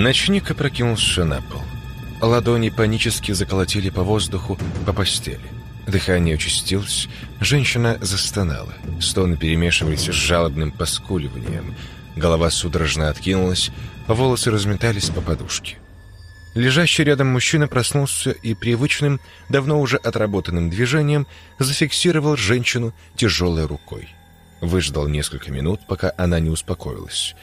Ночник опрокинулся на пол. Ладони панически заколотили по воздуху, по постели. Дыхание участилось, женщина застонала. Стоны перемешивались с жалобным поскуливанием. Голова судорожно откинулась, волосы разметались по подушке. Лежащий рядом мужчина проснулся и привычным, давно уже отработанным движением зафиксировал женщину тяжелой рукой. Выждал несколько минут, пока она не успокоилась.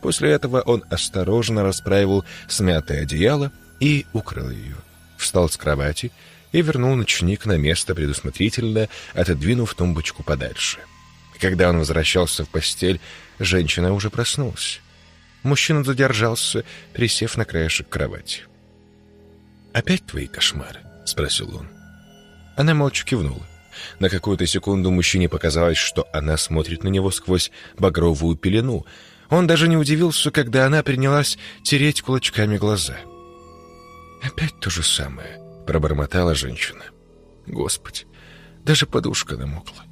После этого он осторожно расправил смятое одеяло и укрыл ее. Встал с кровати и вернул ночник на место, предусмотрительно отодвинув тумбочку подальше. Когда он возвращался в постель, женщина уже проснулась. Мужчина задержался, присев на краешек кровати. «Опять твои кошмары?» — спросил он. Она молча кивнула. На какую-то секунду мужчине показалось, что она смотрит на него сквозь багровую пелену. Он даже не удивился, когда она принялась тереть кулачками глаза. «Опять то же самое», — пробормотала женщина. «Господи, даже подушка намокла.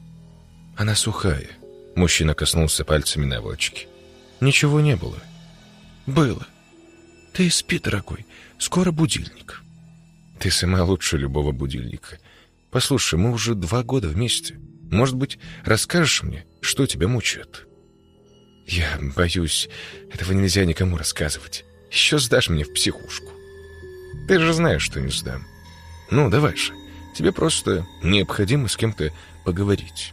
Она сухая». Мужчина коснулся пальцами наволочки. «Ничего не было». «Было. Ты спи, дорогой, скоро будильник». «Ты сама лучше любого будильника. Послушай, мы уже два года вместе. Может быть, расскажешь мне, что тебя мучает?» «Я боюсь, этого нельзя никому рассказывать. Еще сдашь мне в психушку». «Ты же знаешь, что не сдам. Ну, давай же. Тебе просто необходимо с кем-то поговорить».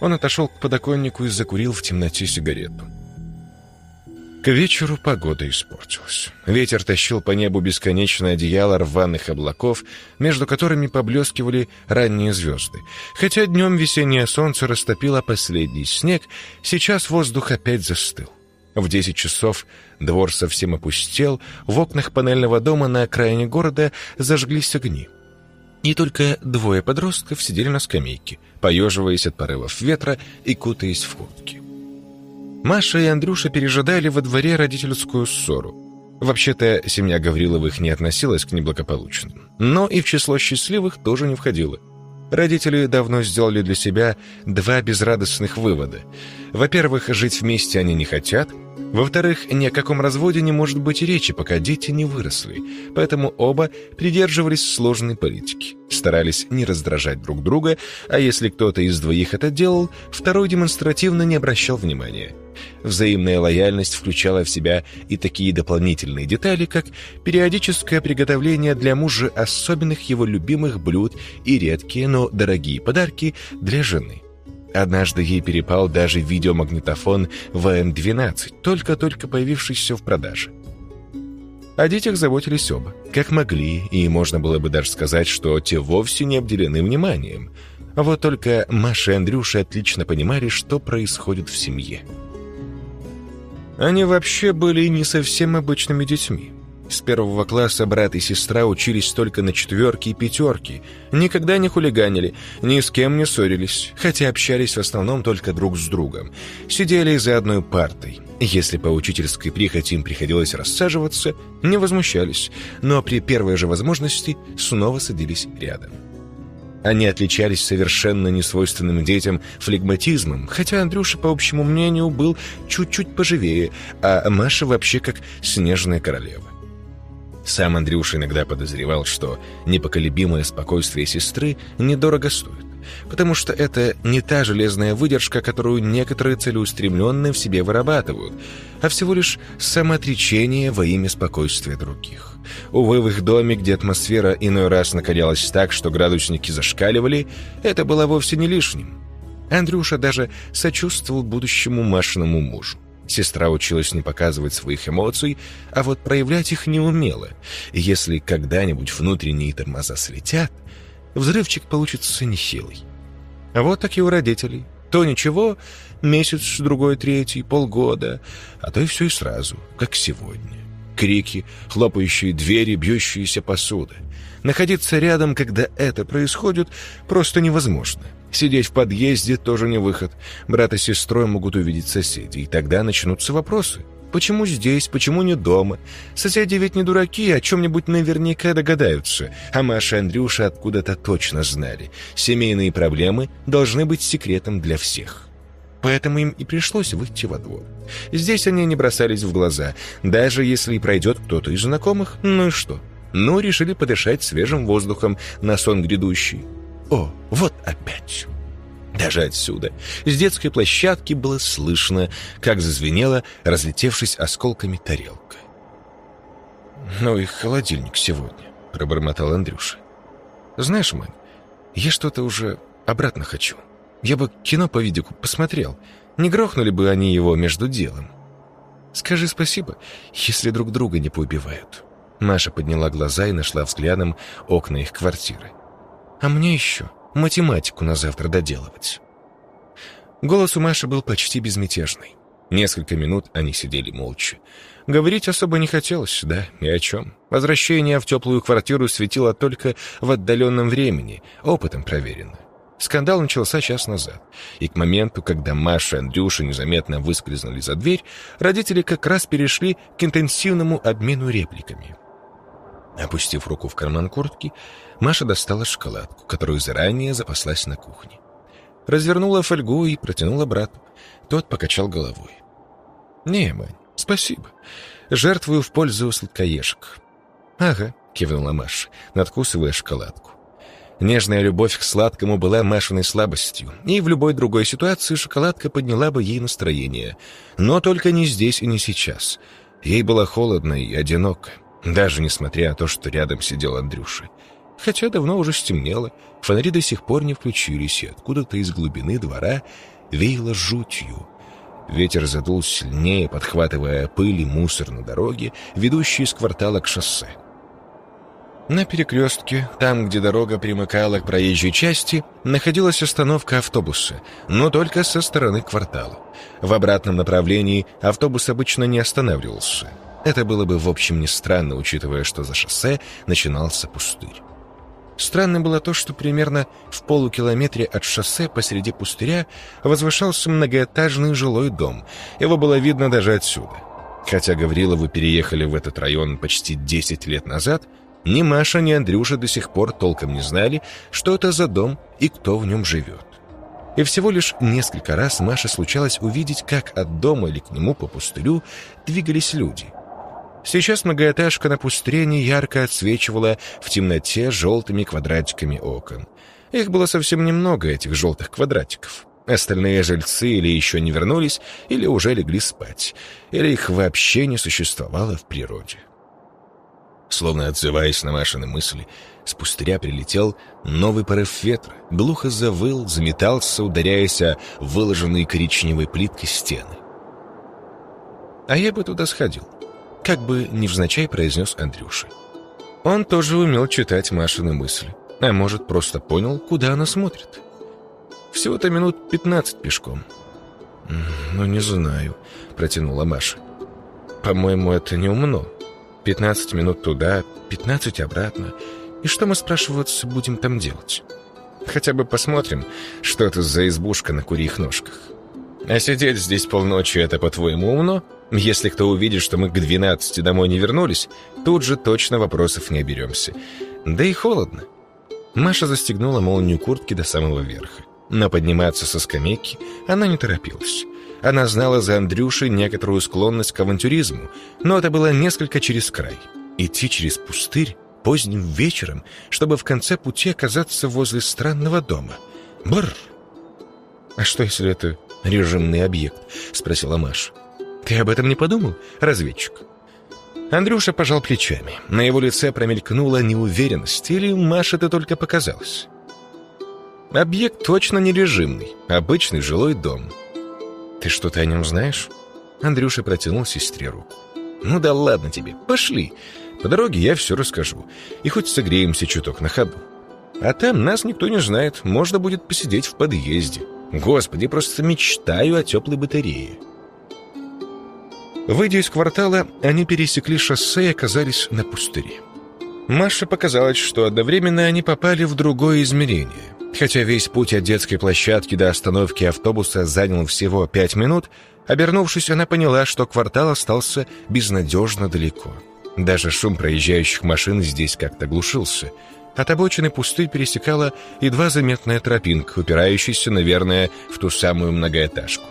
Он отошел к подоконнику и закурил в темноте сигарету. К вечеру погода испортилась. Ветер тащил по небу бесконечное одеяло рваных облаков, между которыми поблескивали ранние звезды. Хотя днем весеннее солнце растопило последний снег, сейчас воздух опять застыл. В десять часов двор совсем опустел, в окнах панельного дома на окраине города зажглись огни. И только двое подростков сидели на скамейке, поеживаясь от порывов ветра и кутаясь в куртки. Маша и Андрюша пережидали во дворе родительскую ссору. Вообще-то, семья Гавриловых не относилась к неблагополучным, но и в число счастливых тоже не входила. Родители давно сделали для себя два безрадостных вывода. Во-первых, жить вместе они не хотят – во-вторых, ни о каком разводе не может быть речи, пока дети не выросли, поэтому оба придерживались сложной политики, старались не раздражать друг друга, а если кто-то из двоих это делал, второй демонстративно не обращал внимания. Взаимная лояльность включала в себя и такие дополнительные детали, как периодическое приготовление для мужа особенных его любимых блюд и редкие, но дорогие подарки для жены – Однажды ей перепал даже видеомагнитофон ВМ-12, только-только появившийся в продаже. О детях заботились оба, как могли, и можно было бы даже сказать, что те вовсе не обделены вниманием. Вот только Маша и Андрюша отлично понимали, что происходит в семье. Они вообще были не совсем обычными детьми. С первого класса брат и сестра учились только на четверки и пятерки, никогда не хулиганили, ни с кем не ссорились, хотя общались в основном только друг с другом. Сидели за одной партой. Если по учительской прихоти им приходилось рассаживаться, не возмущались, но при первой же возможности снова садились рядом. Они отличались совершенно несвойственным детям флегматизмом, хотя Андрюша, по общему мнению, был чуть-чуть поживее, а Маша вообще как снежная королева. Сам Андрюша иногда подозревал, что непоколебимое спокойствие сестры недорого стоит, потому что это не та железная выдержка, которую некоторые целеустремленные в себе вырабатывают, а всего лишь самоотречение во имя спокойствия других. Увы, в их доме, где атмосфера иной раз накалялась так, что градусники зашкаливали, это было вовсе не лишним. Андрюша даже сочувствовал будущему Машиному мужу. Сестра училась не показывать своих эмоций, а вот проявлять их не умела. если когда-нибудь внутренние тормоза слетят, взрывчик получится нехилый. А вот так и у родителей. То ничего, месяц, другой, третий, полгода, а то и все и сразу, как сегодня. Крики, хлопающие двери, бьющиеся посуда. Находиться рядом, когда это происходит, просто невозможно. Сидеть в подъезде тоже не выход. Брат и сестрой могут увидеть соседей, и тогда начнутся вопросы. Почему здесь, почему не дома? Соседи ведь не дураки, о чем-нибудь наверняка догадаются. А Маша и Андрюша откуда-то точно знали. Семейные проблемы должны быть секретом для всех. Поэтому им и пришлось выйти во двор. Здесь они не бросались в глаза, даже если и пройдет кто-то из знакомых, ну и что? Ну, решили подышать свежим воздухом на сон грядущий. О, вот опять. Даже отсюда, с детской площадки, было слышно, как зазвенела, разлетевшись осколками тарелка. «Ну и холодильник сегодня», — пробормотал Андрюша. «Знаешь, Мань, я что-то уже обратно хочу. Я бы кино по видику посмотрел. Не грохнули бы они его между делом. Скажи спасибо, если друг друга не поубивают». Маша подняла глаза и нашла взглядом окна их квартиры. «А мне еще математику на завтра доделывать». Голос у Маши был почти безмятежный. Несколько минут они сидели молча. Говорить особо не хотелось, да, и о чем. Возвращение в теплую квартиру светило только в отдаленном времени, опытом проверено. Скандал начался час назад, и к моменту, когда Маша и Андрюша незаметно выскользнули за дверь, родители как раз перешли к интенсивному обмену репликами. Опустив руку в карман куртки, Маша достала шоколадку, которую заранее запаслась на кухне. Развернула фольгу и протянула брату. Тот покачал головой. «Не, Мань, спасибо. Жертвую в пользу сладкоежек». «Ага», — кивнула Маша, надкусывая шоколадку. Нежная любовь к сладкому была Машиной слабостью, и в любой другой ситуации шоколадка подняла бы ей настроение. Но только не здесь и не сейчас. Ей было холодно и одиноко, даже несмотря на то, что рядом сидел Андрюша. Хотя давно уже стемнело, фонари до сих пор не включились, и откуда-то из глубины двора веяло жутью. Ветер задул сильнее, подхватывая пыль и мусор на дороге, ведущей из квартала к шоссе. На перекрестке, там, где дорога примыкала к проезжей части, находилась остановка автобуса, но только со стороны квартала. В обратном направлении автобус обычно не останавливался. Это было бы, в общем, не странно, учитывая, что за шоссе начинался пустырь. Странно было то, что примерно в полукилометре от шоссе посреди пустыря возвышался многоэтажный жилой дом. Его было видно даже отсюда. Хотя Гавриловы переехали в этот район почти 10 лет назад, ни Маша, ни Андрюша до сих пор толком не знали, что это за дом и кто в нем живет. И всего лишь несколько раз Маше случалось увидеть, как от дома или к нему по пустырю двигались люди – Сейчас многоэтажка на пустыре ярко отсвечивала в темноте желтыми квадратиками окон. Их было совсем немного, этих желтых квадратиков. Остальные жильцы или еще не вернулись, или уже легли спать, или их вообще не существовало в природе. Словно отзываясь на Машины мысли, с пустыря прилетел новый порыв ветра, глухо завыл, заметался, ударяясь о выложенные коричневой плиткой стены. «А я бы туда сходил», как бы невзначай произнес Андрюша. Он тоже умел читать Машины мысли, а может, просто понял, куда она смотрит. Всего-то минут пятнадцать пешком. «Ну, не знаю», — протянула Маша. «По-моему, это не умно. Пятнадцать минут туда, пятнадцать обратно. И что мы, спрашиваться, будем там делать? Хотя бы посмотрим, что это за избушка на курьих ножках. А сидеть здесь полночи — это, по-твоему, умно?» Если кто увидит, что мы к 12 домой не вернулись, тут же точно вопросов не оберемся. Да и холодно. Маша застегнула молнию куртки до самого верха. Но подниматься со скамейки она не торопилась. Она знала за Андрюшей некоторую склонность к авантюризму, но это было несколько через край. Идти через пустырь поздним вечером, чтобы в конце пути оказаться возле странного дома. Бррр! «А что, если это режимный объект?» — спросила Маша. Ты об этом не подумал, разведчик?» Андрюша пожал плечами. На его лице промелькнула неуверенность, или Маша это только показалось. Объект точно не режимный, обычный жилой дом. «Ты что-то о нем знаешь?» Андрюша протянул сестре руку. «Ну да ладно тебе, пошли. По дороге я все расскажу. И хоть согреемся чуток на ходу. А там нас никто не знает, можно будет посидеть в подъезде. Господи, просто мечтаю о теплой батарее». Выйдя из квартала, они пересекли шоссе и оказались на пустыре. Маше показалось, что одновременно они попали в другое измерение. Хотя весь путь от детской площадки до остановки автобуса занял всего пять минут, обернувшись, она поняла, что квартал остался безнадежно далеко. Даже шум проезжающих машин здесь как-то глушился. От обочины пустырь пересекала едва заметная тропинка, упирающаяся, наверное, в ту самую многоэтажку.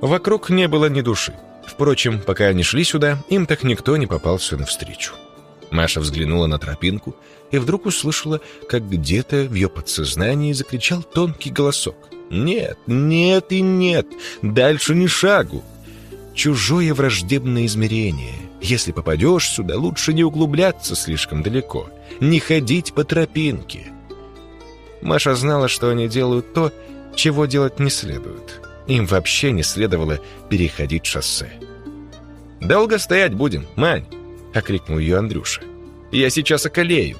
Вокруг не было ни души. Впрочем, пока они шли сюда, им так никто не попался навстречу. Маша взглянула на тропинку и вдруг услышала, как где-то в ее подсознании закричал тонкий голосок. «Нет, нет и нет! Дальше ни шагу!» Чужое враждебное измерение. Если попадешь сюда, лучше не углубляться слишком далеко, не ходить по тропинке. Маша знала, что они делают то, чего делать не следует. Им вообще не следовало переходить шоссе. «Долго стоять будем, Мань!» — окрикнул ее Андрюша. «Я сейчас околею!»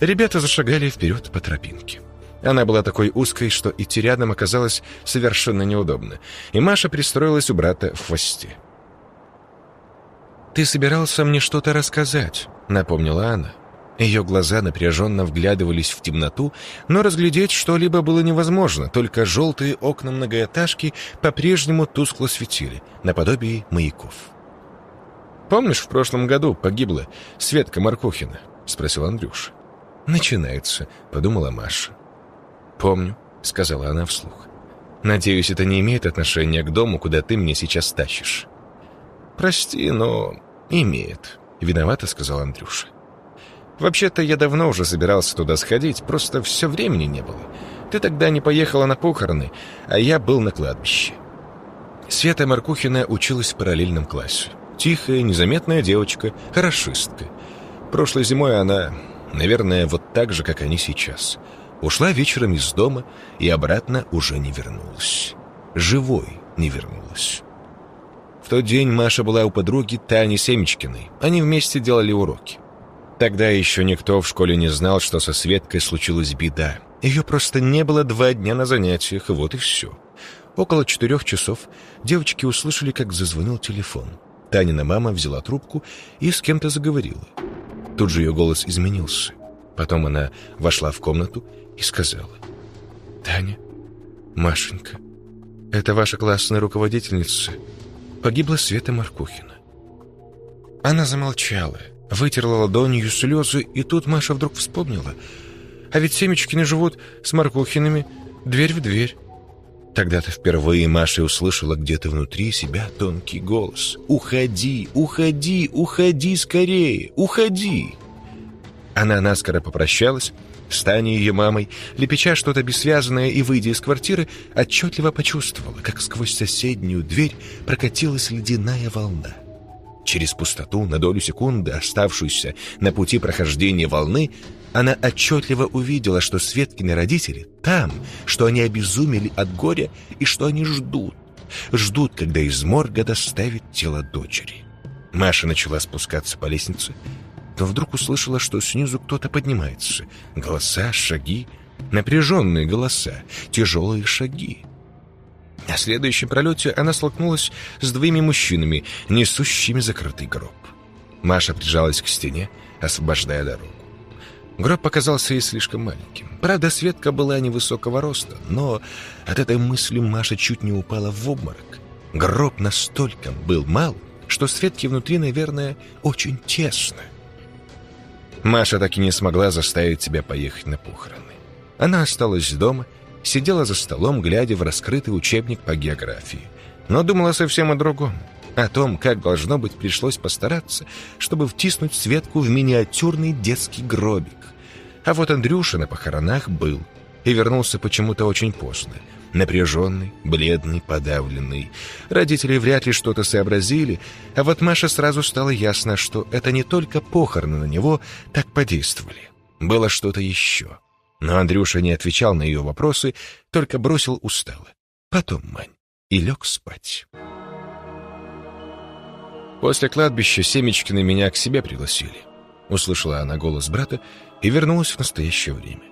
Ребята зашагали вперед по тропинке. Она была такой узкой, что идти рядом оказалось совершенно неудобно, и Маша пристроилась у брата в хвосте. «Ты собирался мне что-то рассказать», — напомнила она. Ее глаза напряженно вглядывались в темноту, но разглядеть что-либо было невозможно, только желтые окна многоэтажки по-прежнему тускло светили, наподобие маяков. «Помнишь, в прошлом году погибла Светка Маркухина?» — спросил Андрюша. «Начинается», — подумала Маша. «Помню», — сказала она вслух. «Надеюсь, это не имеет отношения к дому, куда ты мне сейчас тащишь». «Прости, но имеет», — виновато сказал Андрюша. «Вообще-то я давно уже собирался туда сходить, просто все времени не было. Ты тогда не поехала на похороны, а я был на кладбище». Света Маркухина училась в параллельном классе. Тихая, незаметная девочка, хорошистка. Прошлой зимой она, наверное, вот так же, как они сейчас. Ушла вечером из дома и обратно уже не вернулась. Живой не вернулась. В тот день Маша была у подруги Тани Семечкиной. Они вместе делали уроки. Тогда еще никто в школе не знал, что со Светкой случилась беда. Ее просто не было два дня на занятиях, и вот и все. Около четырех часов девочки услышали, как зазвонил телефон. Танина мама взяла трубку и с кем-то заговорила. Тут же ее голос изменился. Потом она вошла в комнату и сказала. «Таня, Машенька, это ваша классная руководительница. Погибла Света Маркухина». Она замолчала, вытерла ладонью слезы, и тут Маша вдруг вспомнила. А ведь Семечкины живут с Маркухинами дверь в дверь. Тогда-то впервые Маша услышала где-то внутри себя тонкий голос. «Уходи, уходи, уходи скорее, уходи!» Она наскоро попрощалась с ее мамой, лепеча что-то бессвязанное и выйдя из квартиры, отчетливо почувствовала, как сквозь соседнюю дверь прокатилась ледяная волна. Через пустоту, на долю секунды, оставшуюся на пути прохождения волны, она отчетливо увидела, что Светкины родители там, что они обезумели от горя и что они ждут. Ждут, когда из морга доставит тело дочери. Маша начала спускаться по лестнице, но вдруг услышала, что снизу кто-то поднимается. Голоса, шаги, напряженные голоса, тяжелые шаги. На следующем пролете она столкнулась с двумя мужчинами, несущими закрытый гроб. Маша прижалась к стене, освобождая дорогу. Гроб показался ей слишком маленьким. Правда, Светка была невысокого роста, но от этой мысли Маша чуть не упала в обморок. Гроб настолько был мал, что Светке внутри, наверное, очень тесно. Маша так и не смогла заставить себя поехать на похороны. Она осталась дома, сидела за столом, глядя в раскрытый учебник по географии. Но думала совсем о другом. О том, как, должно быть, пришлось постараться, чтобы втиснуть Светку в миниатюрный детский гробик. А вот Андрюша на похоронах был и вернулся почему-то очень поздно. Напряженный, бледный, подавленный. Родители вряд ли что-то сообразили, а вот Маше сразу стало ясно, что это не только похороны на него так подействовали. Было что-то еще. Но Андрюша не отвечал на ее вопросы, только бросил устало. Потом, Мань, и лег спать. После кладбища Семечкины меня к себе пригласили. Услышала она голос брата и вернулась в настоящее время.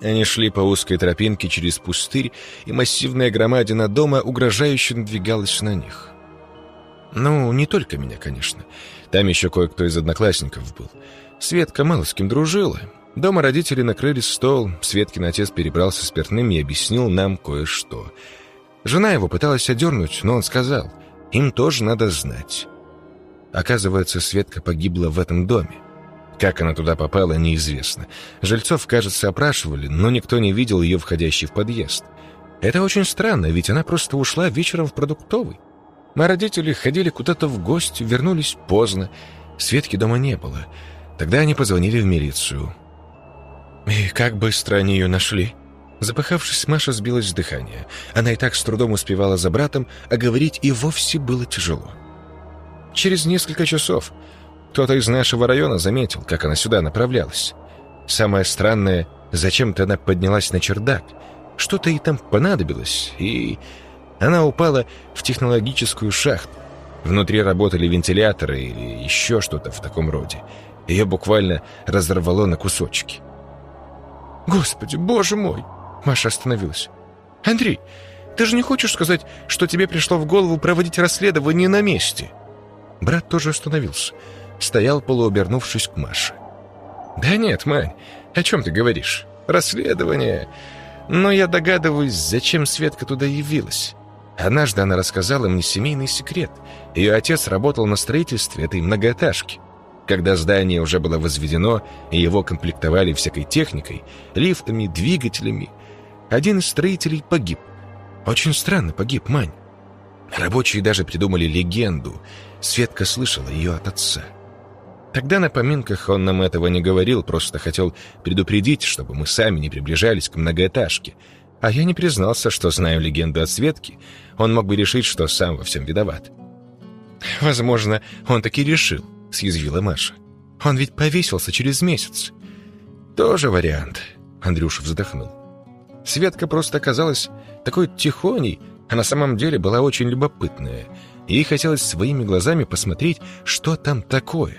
Они шли по узкой тропинке через пустырь, и массивная громадина дома угрожающе надвигалась на них. Ну, не только меня, конечно. Там еще кое-кто из одноклассников был. Светка мало с кем дружила. Дома родители накрыли стол, Светкин отец перебрался спиртным и объяснил нам кое-что. Жена его пыталась одернуть, но он сказал, им тоже надо знать. Оказывается, Светка погибла в этом доме. Как она туда попала, неизвестно. Жильцов, кажется, опрашивали, но никто не видел ее входящей в подъезд. Это очень странно, ведь она просто ушла вечером в продуктовый. Мои родители ходили куда-то в гости, вернулись поздно. Светки дома не было. Тогда они позвонили в милицию. И как быстро они ее нашли? Запыхавшись, Маша сбилась с дыхания. Она и так с трудом успевала за братом, а говорить и вовсе было тяжело. Через несколько часов кто-то из нашего района заметил, как она сюда направлялась. Самое странное, зачем-то она поднялась на чердак. Что-то ей там понадобилось, и она упала в технологическую шахту. Внутри работали вентиляторы или еще что-то в таком роде. Ее буквально разорвало на кусочки. «Господи, боже мой!» Маша остановилась. «Андрей, ты же не хочешь сказать, что тебе пришло в голову проводить расследование на месте?» Брат тоже остановился. Стоял, полуобернувшись к Маше. «Да нет, Мань, о чем ты говоришь? Расследование. Но я догадываюсь, зачем Светка туда явилась. Однажды она рассказала мне семейный секрет. Ее отец работал на строительстве этой многоэтажки. Когда здание уже было возведено, и его комплектовали всякой техникой, лифтами, двигателями, один из строителей погиб. Очень странно погиб, Мань. Рабочие даже придумали легенду. Светка слышала ее от отца. Тогда на поминках он нам этого не говорил, просто хотел предупредить, чтобы мы сами не приближались к многоэтажке. А я не признался, что знаю легенду от Светки. Он мог бы решить, что сам во всем виноват. «Возможно, он таки решил», — съязвила Маша. «Он ведь повесился через месяц». «Тоже вариант», — Андрюша вздохнул. Светка просто оказалась такой тихоней, а на самом деле была очень любопытная. Ей хотелось своими глазами посмотреть, что там такое.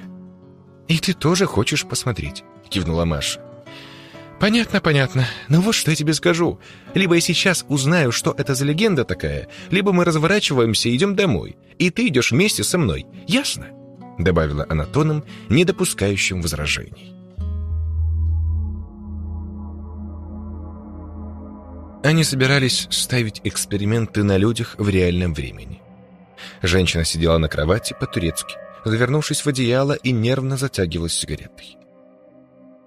«И ты тоже хочешь посмотреть?» — кивнула Маша. «Понятно, понятно. Но вот что я тебе скажу. Либо я сейчас узнаю, что это за легенда такая, либо мы разворачиваемся и идем домой, и ты идешь вместе со мной. Ясно?» Добавила она тоном, не допускающим возражений. Они собирались ставить эксперименты на людях в реальном времени. Женщина сидела на кровати по-турецки, завернувшись в одеяло и нервно затягивалась сигаретой.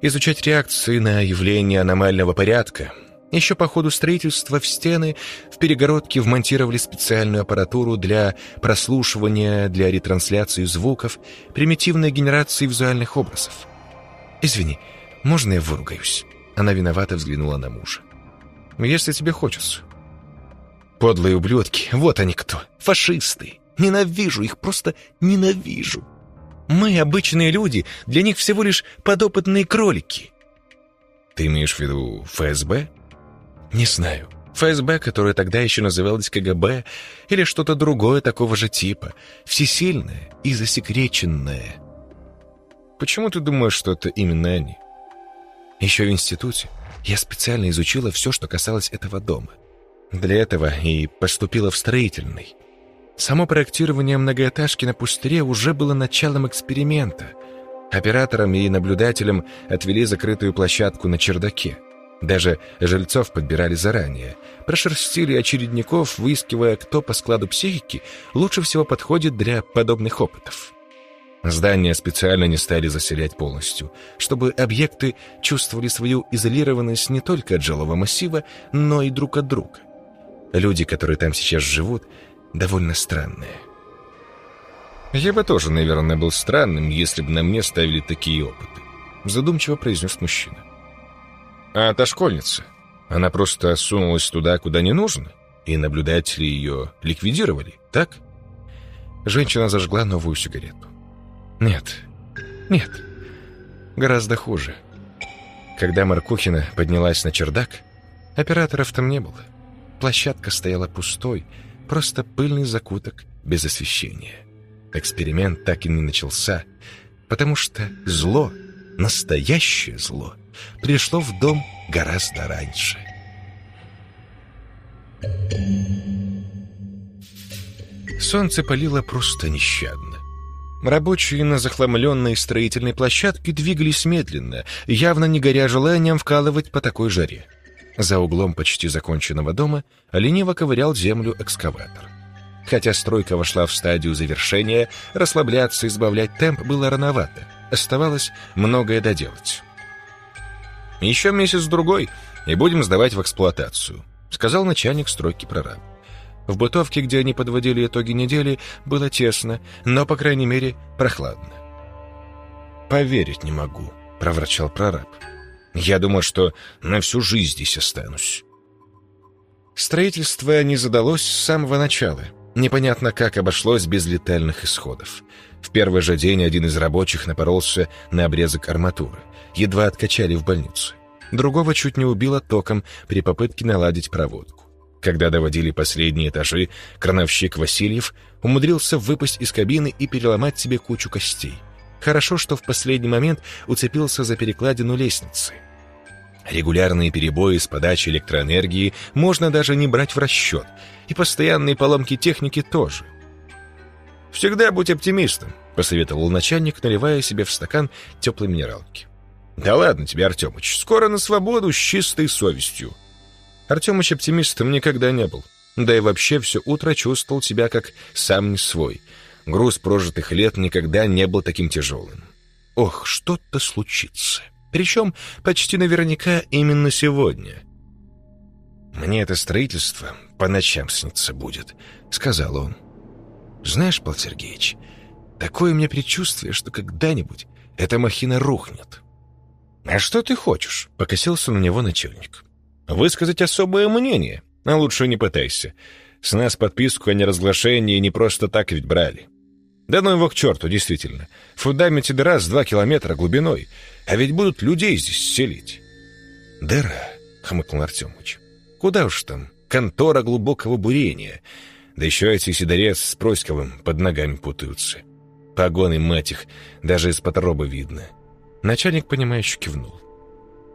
Изучать реакции на явление аномального порядка. Еще по ходу строительства в стены в перегородке вмонтировали специальную аппаратуру для прослушивания, для ретрансляции звуков, примитивной генерации визуальных образов. «Извини, можно я выругаюсь?» Она виновато взглянула на мужа. «Если тебе хочется». «Подлые ублюдки, вот они кто, фашисты!» Ненавижу их, просто ненавижу. Мы, обычные люди, для них всего лишь подопытные кролики. Ты имеешь в виду ФСБ? Не знаю. ФСБ, которое тогда еще называлось КГБ, или что-то другое такого же типа. Всесильное и засекреченное. Почему ты думаешь, что это именно они? Еще в институте я специально изучила все, что касалось этого дома. Для этого и поступила в строительный. Само проектирование многоэтажки на пустыре уже было началом эксперимента. Операторам и наблюдателям отвели закрытую площадку на чердаке. Даже жильцов подбирали заранее. Прошерстили очередников, выискивая, кто по складу психики лучше всего подходит для подобных опытов. Здания специально не стали заселять полностью, чтобы объекты чувствовали свою изолированность не только от жилого массива, но и друг от друга. Люди, которые там сейчас живут, довольно странное. «Я бы тоже, наверное, был странным, если бы на мне ставили такие опыты», задумчиво произнес мужчина. «А та школьница, она просто сунулась туда, куда не нужно, и наблюдатели ее ликвидировали, так?» Женщина зажгла новую сигарету. «Нет, нет, гораздо хуже. Когда Маркухина поднялась на чердак, операторов там не было. Площадка стояла пустой, Просто пыльный закуток без освещения. Эксперимент так и не начался, потому что зло, настоящее зло, пришло в дом гораздо раньше. Солнце палило просто нещадно. Рабочие на захламленной строительной площадке двигались медленно, явно не горя желанием вкалывать по такой жаре. За углом почти законченного дома лениво ковырял землю экскаватор. Хотя стройка вошла в стадию завершения, расслабляться и избавлять темп было рановато. оставалось многое доделать. «Еще месяц-другой, и будем сдавать в эксплуатацию», сказал начальник стройки прораб. В бытовке, где они подводили итоги недели, было тесно, но, по крайней мере, прохладно. «Поверить не могу», — проворчал прораб. «Я думал, что на всю жизнь здесь останусь». Строительство не задалось с самого начала. Непонятно, как обошлось без летальных исходов. В первый же день один из рабочих напоролся на обрезок арматуры. Едва откачали в больницу. Другого чуть не убило током при попытке наладить проводку. Когда доводили последние этажи, крановщик Васильев умудрился выпасть из кабины и переломать себе кучу костей. Хорошо, что в последний момент уцепился за перекладину лестницы. Регулярные перебои с подачей электроэнергии можно даже не брать в расчет, и постоянные поломки техники тоже. «Всегда будь оптимистом», — посоветовал начальник, наливая себе в стакан теплой минералки. «Да ладно тебе, Артемыч, скоро на свободу с чистой совестью». Артемыч оптимистом никогда не был. Да и вообще все утро чувствовал себя как сам не свой. Груз прожитых лет никогда не был таким тяжелым. Ох, что-то случится. Причем почти наверняка именно сегодня. «Мне это строительство по ночам снится будет», — сказал он. «Знаешь, Павел Сергеевич, такое мне предчувствие, что когда-нибудь эта махина рухнет». «А что ты хочешь?» — покосился на него начальник. «Высказать особое мнение, а лучше не пытайся. С нас подписку о неразглашении не просто так ведь брали. Да ну его к черту, действительно. В фундаменте дыра с два километра глубиной. А ведь будут людей здесь селить. Дыра, хмыкнул Артемыч. Куда уж там, контора глубокого бурения. Да еще эти Сидорец с Проськовым под ногами путаются. Погоны, мать их, даже из-под видно. Начальник, понимающе кивнул.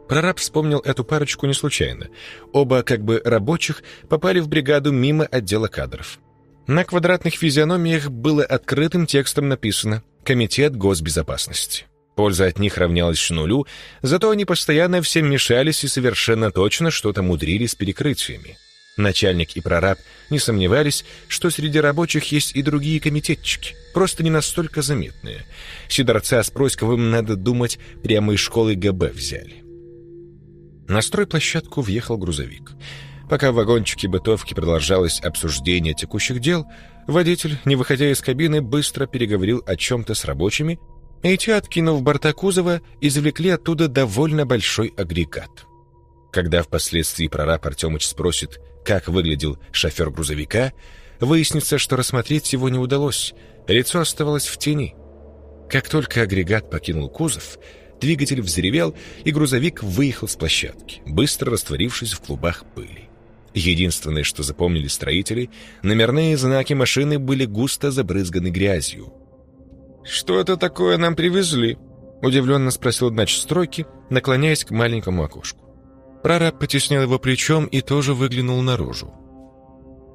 Прораб вспомнил эту парочку не случайно. Оба, как бы рабочих, попали в бригаду мимо отдела кадров. На квадратных физиономиях было открытым текстом написано «Комитет госбезопасности». Польза от них равнялась нулю, зато они постоянно всем мешались и совершенно точно что-то мудрили с перекрытиями. Начальник и прораб не сомневались, что среди рабочих есть и другие комитетчики, просто не настолько заметные. Сидорца с Проськовым, надо думать, прямо из школы ГБ взяли. На стройплощадку въехал грузовик — Пока в вагончике бытовки продолжалось обсуждение текущих дел, водитель, не выходя из кабины, быстро переговорил о чем-то с рабочими, и те, откинув борта кузова, извлекли оттуда довольно большой агрегат. Когда впоследствии прораб Артемыч спросит, как выглядел шофер грузовика, выяснится, что рассмотреть его не удалось, лицо оставалось в тени. Как только агрегат покинул кузов, двигатель взревел, и грузовик выехал с площадки, быстро растворившись в клубах пыли. Единственное, что запомнили строители, номерные знаки машины были густо забрызганы грязью. «Что это такое нам привезли?» — удивленно спросил нач стройки, наклоняясь к маленькому окошку. Прораб потеснил его плечом и тоже выглянул наружу.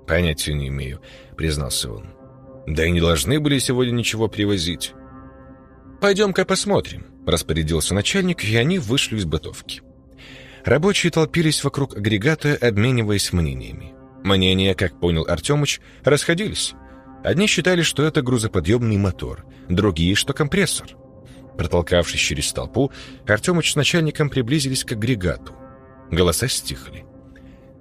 «Понятия не имею», — признался он. «Да и не должны были сегодня ничего привозить». «Пойдем-ка посмотрим», — распорядился начальник, и они вышли из бытовки. Рабочие толпились вокруг агрегата, обмениваясь мнениями. Мнения, как понял Артемыч, расходились. Одни считали, что это грузоподъемный мотор, другие, что компрессор. Протолкавшись через толпу, Артемыч с начальником приблизились к агрегату. Голоса стихли.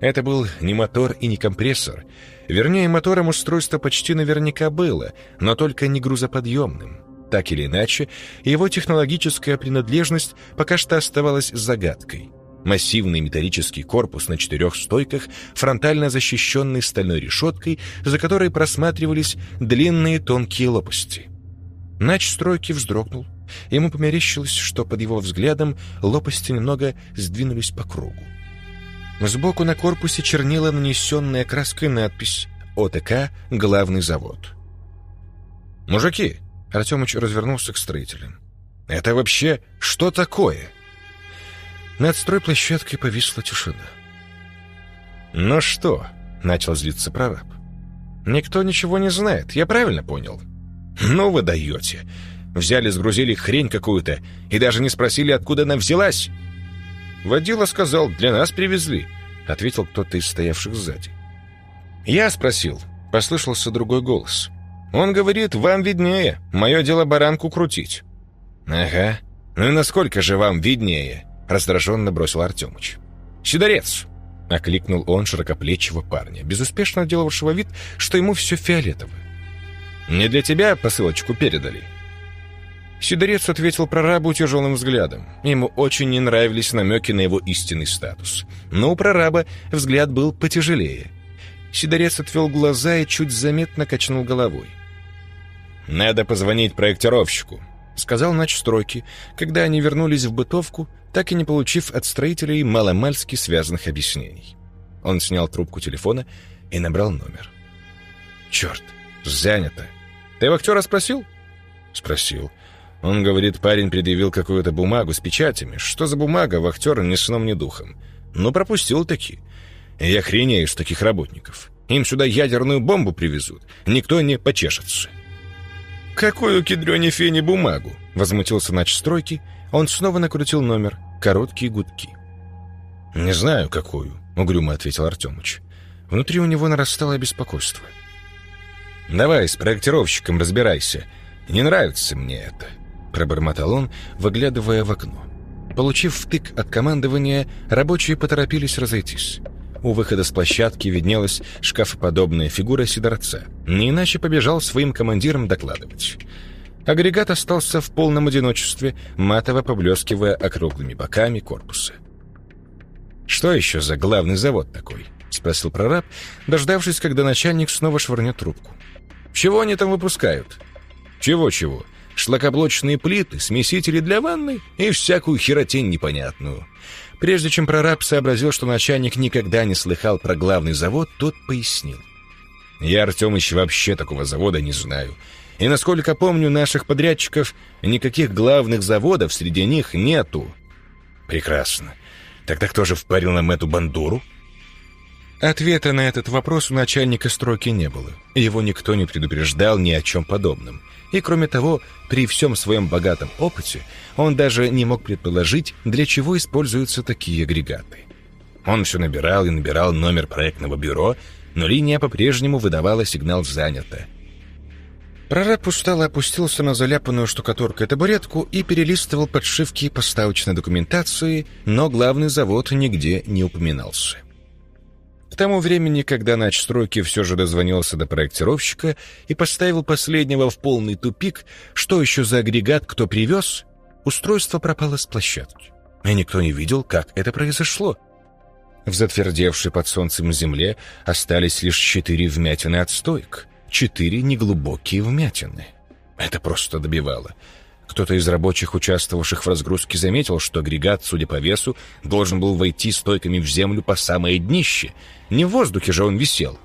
Это был не мотор и не компрессор. Вернее, мотором устройство почти наверняка было, но только не грузоподъемным. Так или иначе, его технологическая принадлежность пока что оставалась загадкой. Массивный металлический корпус на четырех стойках, фронтально защищенный стальной решеткой, за которой просматривались длинные тонкие лопасти. Нач стройки вздрогнул. Ему померещилось, что под его взглядом лопасти немного сдвинулись по кругу. Сбоку на корпусе чернила нанесенная краской надпись «ОТК. Главный завод». «Мужики!» — Артемыч развернулся к строителям. «Это вообще что такое?» Над стройплощадкой повисла тишина. «Ну что?» — начал злиться прораб. «Никто ничего не знает, я правильно понял?» «Ну вы даете! Взяли, сгрузили хрень какую-то и даже не спросили, откуда она взялась!» «Водила сказал, для нас привезли», — ответил кто-то из стоявших сзади. «Я спросил», — послышался другой голос. «Он говорит, вам виднее, мое дело баранку крутить». «Ага. Ну и насколько же вам виднее?» — раздраженно бросил Артемыч. «Сидорец!» — окликнул он широкоплечего парня, безуспешно делавшего вид, что ему все фиолетово. «Не для тебя посылочку передали?» Сидорец ответил прорабу тяжелым взглядом. Ему очень не нравились намеки на его истинный статус. Но у прораба взгляд был потяжелее. Сидорец отвел глаза и чуть заметно качнул головой. «Надо позвонить проектировщику», — сказал начстройки, когда они вернулись в бытовку, так и не получив от строителей маломальски связанных объяснений. Он снял трубку телефона и набрал номер. «Черт, занято. Ты вахтера спросил?» «Спросил. Он говорит, парень предъявил какую-то бумагу с печатями. Что за бумага, вахтер ни сном, ни духом. Ну, пропустил таки. Я хренею с таких работников. Им сюда ядерную бомбу привезут. Никто не почешется. «Какую кедрёне фени бумагу?» Возмутился начстройки. Он снова накрутил номер. Короткие гудки. «Не знаю, какую», — угрюмо ответил Артемыч. Внутри у него нарастало беспокойство. «Давай с проектировщиком разбирайся. Не нравится мне это». Пробормотал он, выглядывая в окно. Получив втык от командования, рабочие поторопились разойтись. У выхода с площадки виднелась шкафоподобная фигура Сидорца. Не иначе побежал своим командирам докладывать. Агрегат остался в полном одиночестве, матово поблескивая округлыми боками корпуса. «Что еще за главный завод такой?» — спросил прораб, дождавшись, когда начальник снова швырнет трубку. «Чего они там выпускают?» «Чего-чего? Шлакоблочные плиты, смесители для ванны и всякую херотень непонятную. Прежде чем прораб сообразил, что начальник никогда не слыхал про главный завод, тот пояснил. «Я, Артемыч, вообще такого завода не знаю. И, насколько помню наших подрядчиков, никаких главных заводов среди них нету». «Прекрасно. Тогда кто же впарил нам эту бандуру?» Ответа на этот вопрос у начальника строки не было. Его никто не предупреждал ни о чем подобном. И кроме того, при всем своем богатом опыте, он даже не мог предположить, для чего используются такие агрегаты. Он все набирал и набирал номер проектного бюро, но линия по-прежнему выдавала сигнал «занято». Прораб устало опустился на заляпанную штукатуркой табуретку и перелистывал подшивки поставочной документации, но главный завод нигде не упоминался. К тому времени, когда начстройки все же дозвонился до проектировщика и поставил последнего в полный тупик, что еще за агрегат кто привез, устройство пропало с площадки. И никто не видел, как это произошло. В затвердевшей под солнцем земле остались лишь четыре вмятины от стоек, четыре неглубокие вмятины. Это просто добивало — кто-то из рабочих, участвовавших в разгрузке, заметил, что агрегат, судя по весу, должен был войти стойками в землю по самое днище. Не в воздухе же он висел.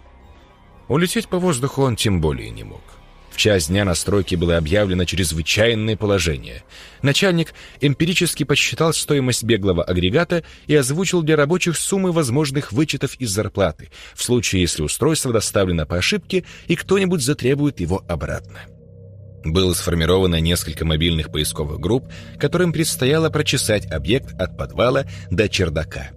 Улететь по воздуху он тем более не мог. В час дня на стройке было объявлено чрезвычайное положение. Начальник эмпирически подсчитал стоимость беглого агрегата и озвучил для рабочих суммы возможных вычетов из зарплаты, в случае, если устройство доставлено по ошибке и кто-нибудь затребует его обратно. Было сформировано несколько мобильных поисковых групп, которым предстояло прочесать объект от подвала до чердака.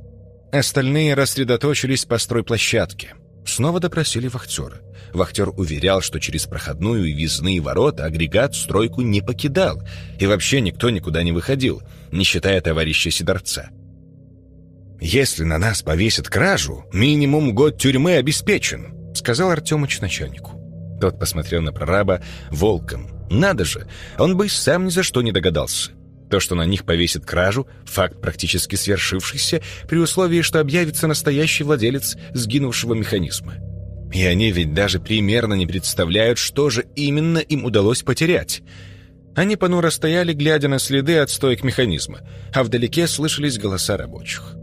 Остальные рассредоточились по стройплощадке. Снова допросили вахтера. Вахтер уверял, что через проходную и визные ворота агрегат стройку не покидал, и вообще никто никуда не выходил, не считая товарища Сидорца. «Если на нас повесят кражу, минимум год тюрьмы обеспечен», — сказал Артемыч начальнику. Тот посмотрел на прораба волком. Надо же, он бы сам ни за что не догадался. То, что на них повесит кражу, факт практически свершившийся, при условии, что объявится настоящий владелец сгинувшего механизма. И они ведь даже примерно не представляют, что же именно им удалось потерять. Они понуро стояли, глядя на следы от стоек механизма, а вдалеке слышались голоса рабочих.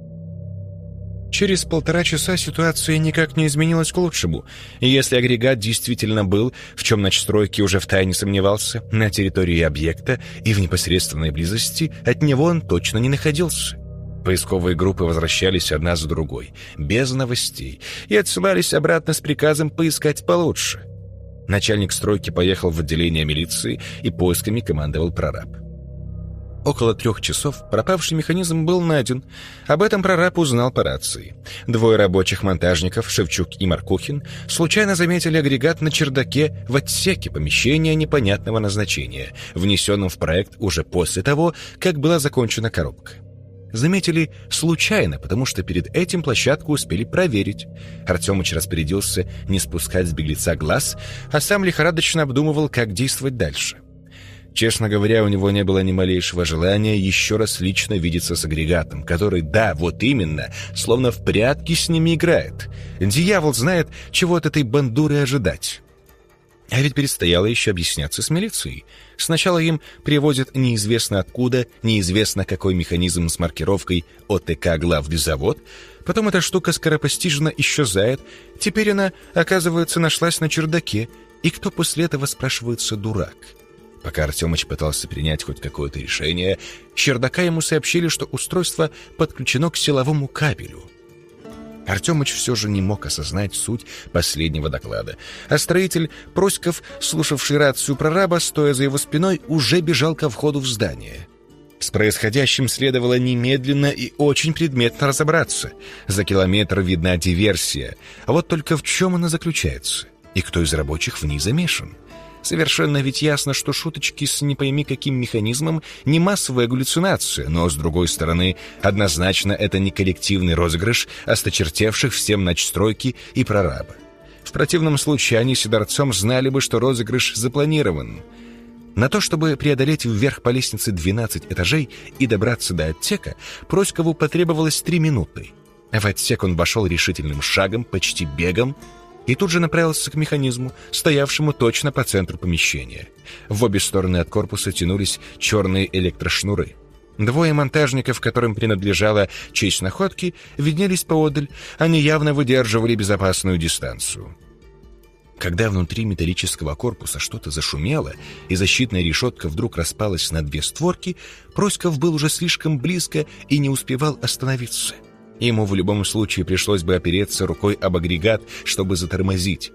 Через полтора часа ситуация никак не изменилась к лучшему, и если агрегат действительно был, в чем начстройки уже втайне сомневался, на территории объекта и в непосредственной близости, от него он точно не находился. Поисковые группы возвращались одна за другой, без новостей, и отсылались обратно с приказом поискать получше. Начальник стройки поехал в отделение милиции и поисками командовал прораб. Около трех часов пропавший механизм был найден. Об этом прораб узнал по рации. Двое рабочих монтажников, Шевчук и Маркухин, случайно заметили агрегат на чердаке в отсеке помещения непонятного назначения, внесенном в проект уже после того, как была закончена коробка. Заметили случайно, потому что перед этим площадку успели проверить. Артемыч распорядился не спускать с беглеца глаз, а сам лихорадочно обдумывал, как действовать дальше. Честно говоря, у него не было ни малейшего желания еще раз лично видеться с агрегатом, который, да, вот именно, словно в прятки с ними играет. Дьявол знает, чего от этой бандуры ожидать. А ведь предстояло еще объясняться с милицией. Сначала им привозят неизвестно откуда, неизвестно какой механизм с маркировкой ОТК главдизавод, потом эта штука скоропостижно исчезает, теперь она, оказывается, нашлась на чердаке, и кто после этого, спрашивается, дурак? Пока Артемыч пытался принять хоть какое-то решение, с чердака ему сообщили, что устройство подключено к силовому кабелю. Артемыч все же не мог осознать суть последнего доклада. А строитель Проськов, слушавший рацию прораба, стоя за его спиной, уже бежал ко входу в здание. С происходящим следовало немедленно и очень предметно разобраться. За километр видна диверсия. А вот только в чем она заключается? И кто из рабочих в ней замешан? Совершенно ведь ясно, что шуточки с не пойми каким механизмом не массовая галлюцинация, но, с другой стороны, однозначно это не коллективный розыгрыш осточертевших всем начстройки и прораба. В противном случае они с Сидорцом знали бы, что розыгрыш запланирован. На то, чтобы преодолеть вверх по лестнице 12 этажей и добраться до отсека, Проськову потребовалось три минуты. В отсек он вошел решительным шагом, почти бегом, и тут же направился к механизму, стоявшему точно по центру помещения. В обе стороны от корпуса тянулись черные электрошнуры. Двое монтажников, которым принадлежала честь находки, виднелись поодаль, они явно выдерживали безопасную дистанцию. Когда внутри металлического корпуса что-то зашумело, и защитная решетка вдруг распалась на две створки, Проськов был уже слишком близко и не успевал остановиться. Ему в любом случае пришлось бы опереться рукой об агрегат, чтобы затормозить.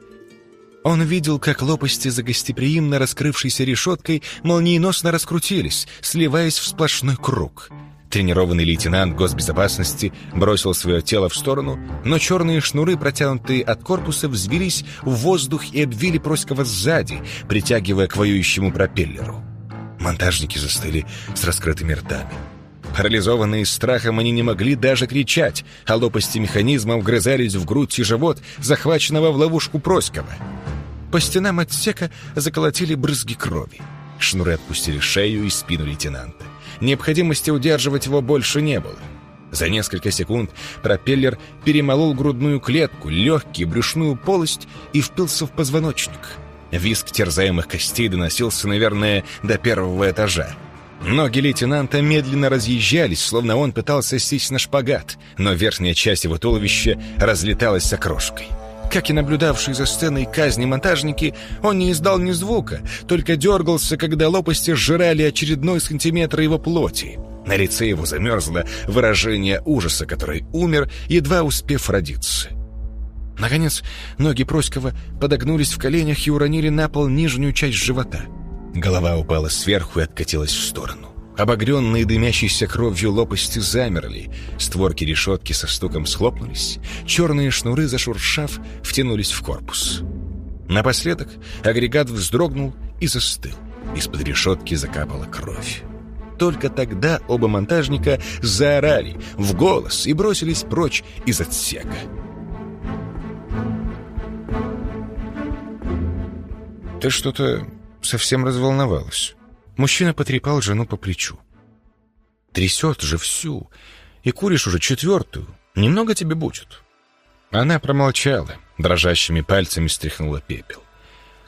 Он видел, как лопасти за гостеприимно раскрывшейся решеткой молниеносно раскрутились, сливаясь в сплошной круг. Тренированный лейтенант госбезопасности бросил свое тело в сторону, но черные шнуры, протянутые от корпуса, взвелись в воздух и обвили Проськова сзади, притягивая к воюющему пропеллеру. Монтажники застыли с раскрытыми ртами. Парализованные страхом, они не могли даже кричать, а лопасти механизма вгрызались в грудь и живот, захваченного в ловушку Проськова. По стенам отсека заколотили брызги крови. Шнуры отпустили шею и спину лейтенанта. Необходимости удерживать его больше не было. За несколько секунд пропеллер перемолол грудную клетку, легкие, брюшную полость и впился в позвоночник. Виск терзаемых костей доносился, наверное, до первого этажа. Ноги лейтенанта медленно разъезжались, словно он пытался сесть на шпагат, но верхняя часть его туловища разлеталась с. Как и наблюдавшие за сценой казни монтажники, он не издал ни звука, только дергался, когда лопасти сжирали очередной сантиметр его плоти. На лице его замерзло выражение ужаса, который умер, едва успев родиться. Наконец, ноги Проськова подогнулись в коленях и уронили на пол нижнюю часть живота — Голова упала сверху и откатилась в сторону. Обогренные дымящейся кровью лопасти замерли, створки решетки со стуком схлопнулись, черные шнуры, зашуршав, втянулись в корпус. Напоследок агрегат вздрогнул и застыл. Из-под решетки закапала кровь. Только тогда оба монтажника заорали в голос и бросились прочь из отсека. «Ты что-то совсем разволновалась. Мужчина потрепал жену по плечу. «Трясет же всю, и куришь уже четвертую. Немного тебе будет». Она промолчала, дрожащими пальцами стряхнула пепел.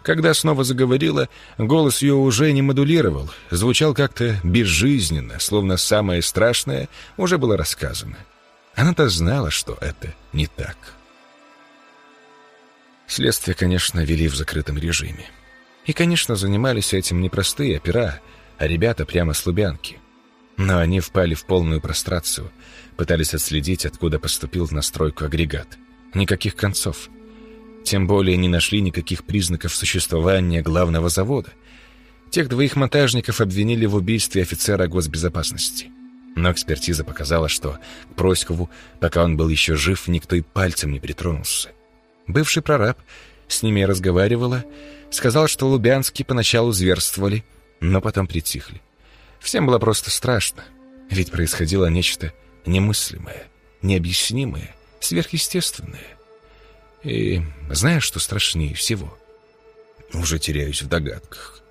Когда снова заговорила, голос ее уже не модулировал, звучал как-то безжизненно, словно самое страшное уже было рассказано. Она-то знала, что это не так. Следствие, конечно, вели в закрытом режиме. И, конечно, занимались этим не простые опера, а ребята прямо с Лубянки. Но они впали в полную прострацию, пытались отследить, откуда поступил в настройку агрегат. Никаких концов. Тем более не нашли никаких признаков существования главного завода. Тех двоих монтажников обвинили в убийстве офицера госбезопасности. Но экспертиза показала, что к Проськову, пока он был еще жив, никто и пальцем не притронулся. Бывший прораб с ними разговаривала, сказал, что лубянские поначалу зверствовали, но потом притихли. Всем было просто страшно, ведь происходило нечто немыслимое, необъяснимое, сверхъестественное. И знаешь, что страшнее всего? Уже теряюсь в догадках.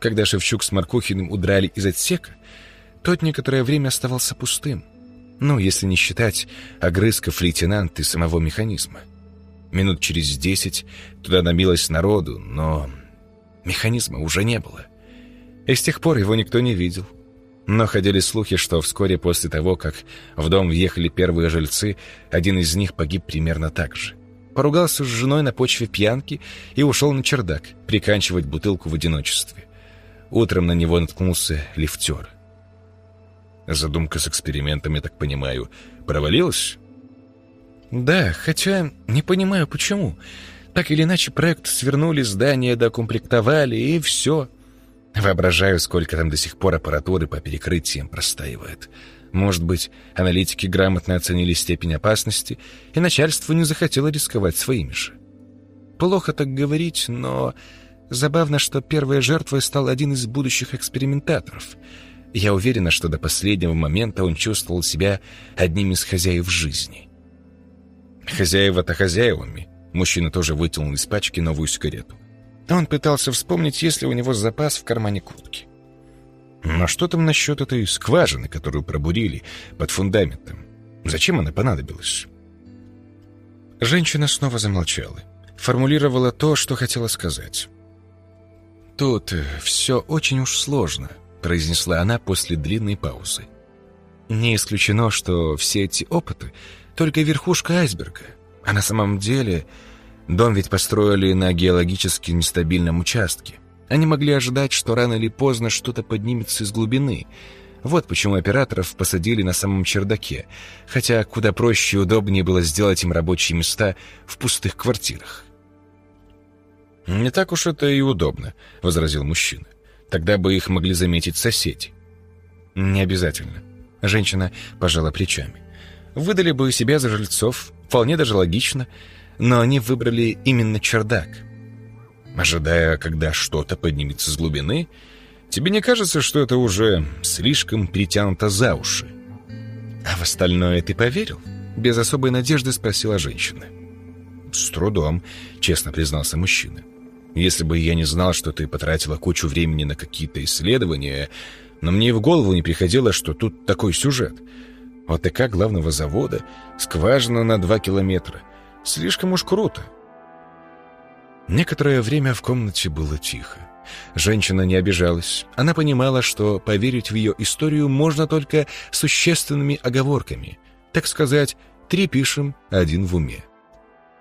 Когда Шевчук с Маркухиным удрали из отсека, тот некоторое время оставался пустым. Ну, если не считать огрызков лейтенанта и самого механизма. Минут через десять туда набилось народу, но механизма уже не было. И с тех пор его никто не видел. Но ходили слухи, что вскоре после того, как в дом въехали первые жильцы, один из них погиб примерно так же. Поругался с женой на почве пьянки и ушел на чердак, приканчивать бутылку в одиночестве. Утром на него наткнулся лифтер. Задумка с экспериментом, я так понимаю, провалилась? Да, хотя не понимаю, почему. Так или иначе, проект свернули, здание докомплектовали, и все. Воображаю, сколько там до сих пор аппаратуры по перекрытиям простаивает. Может быть, аналитики грамотно оценили степень опасности, и начальство не захотело рисковать своими же. Плохо так говорить, но забавно, что первой жертвой стал один из будущих экспериментаторов. Я уверена, что до последнего момента он чувствовал себя одним из хозяев жизни. Хозяева-то хозяевами. Мужчина тоже вытянул из пачки новую сигарету. Он пытался вспомнить, есть ли у него запас в кармане куртки. Но что там насчет этой скважины, которую пробурили под фундаментом? Зачем она понадобилась? Женщина снова замолчала. Формулировала то, что хотела сказать. «Тут э, все очень уж сложно», — произнесла она после длинной паузы. «Не исключено, что все эти опыты — только верхушка айсберга, а на самом деле дом ведь построили на геологически нестабильном участке. Они могли ожидать, что рано или поздно что-то поднимется из глубины. Вот почему операторов посадили на самом чердаке, хотя куда проще и удобнее было сделать им рабочие места в пустых квартирах. «Не так уж это и удобно», — возразил мужчина. «Тогда бы их могли заметить соседи». «Не обязательно». Женщина пожала плечами. «Выдали бы себя за жильцов, вполне даже логично, но они выбрали именно чердак» ожидая, когда что-то поднимется с глубины, тебе не кажется, что это уже слишком притянуто за уши? А в остальное ты поверил? Без особой надежды спросила женщина. С трудом, честно признался мужчина. Если бы я не знал, что ты потратила кучу времени на какие-то исследования, но мне и в голову не приходило, что тут такой сюжет. ОТК главного завода, скважина на два километра. Слишком уж круто. Некоторое время в комнате было тихо. Женщина не обижалась. Она понимала, что поверить в ее историю можно только существенными оговорками. Так сказать, три пишем, один в уме.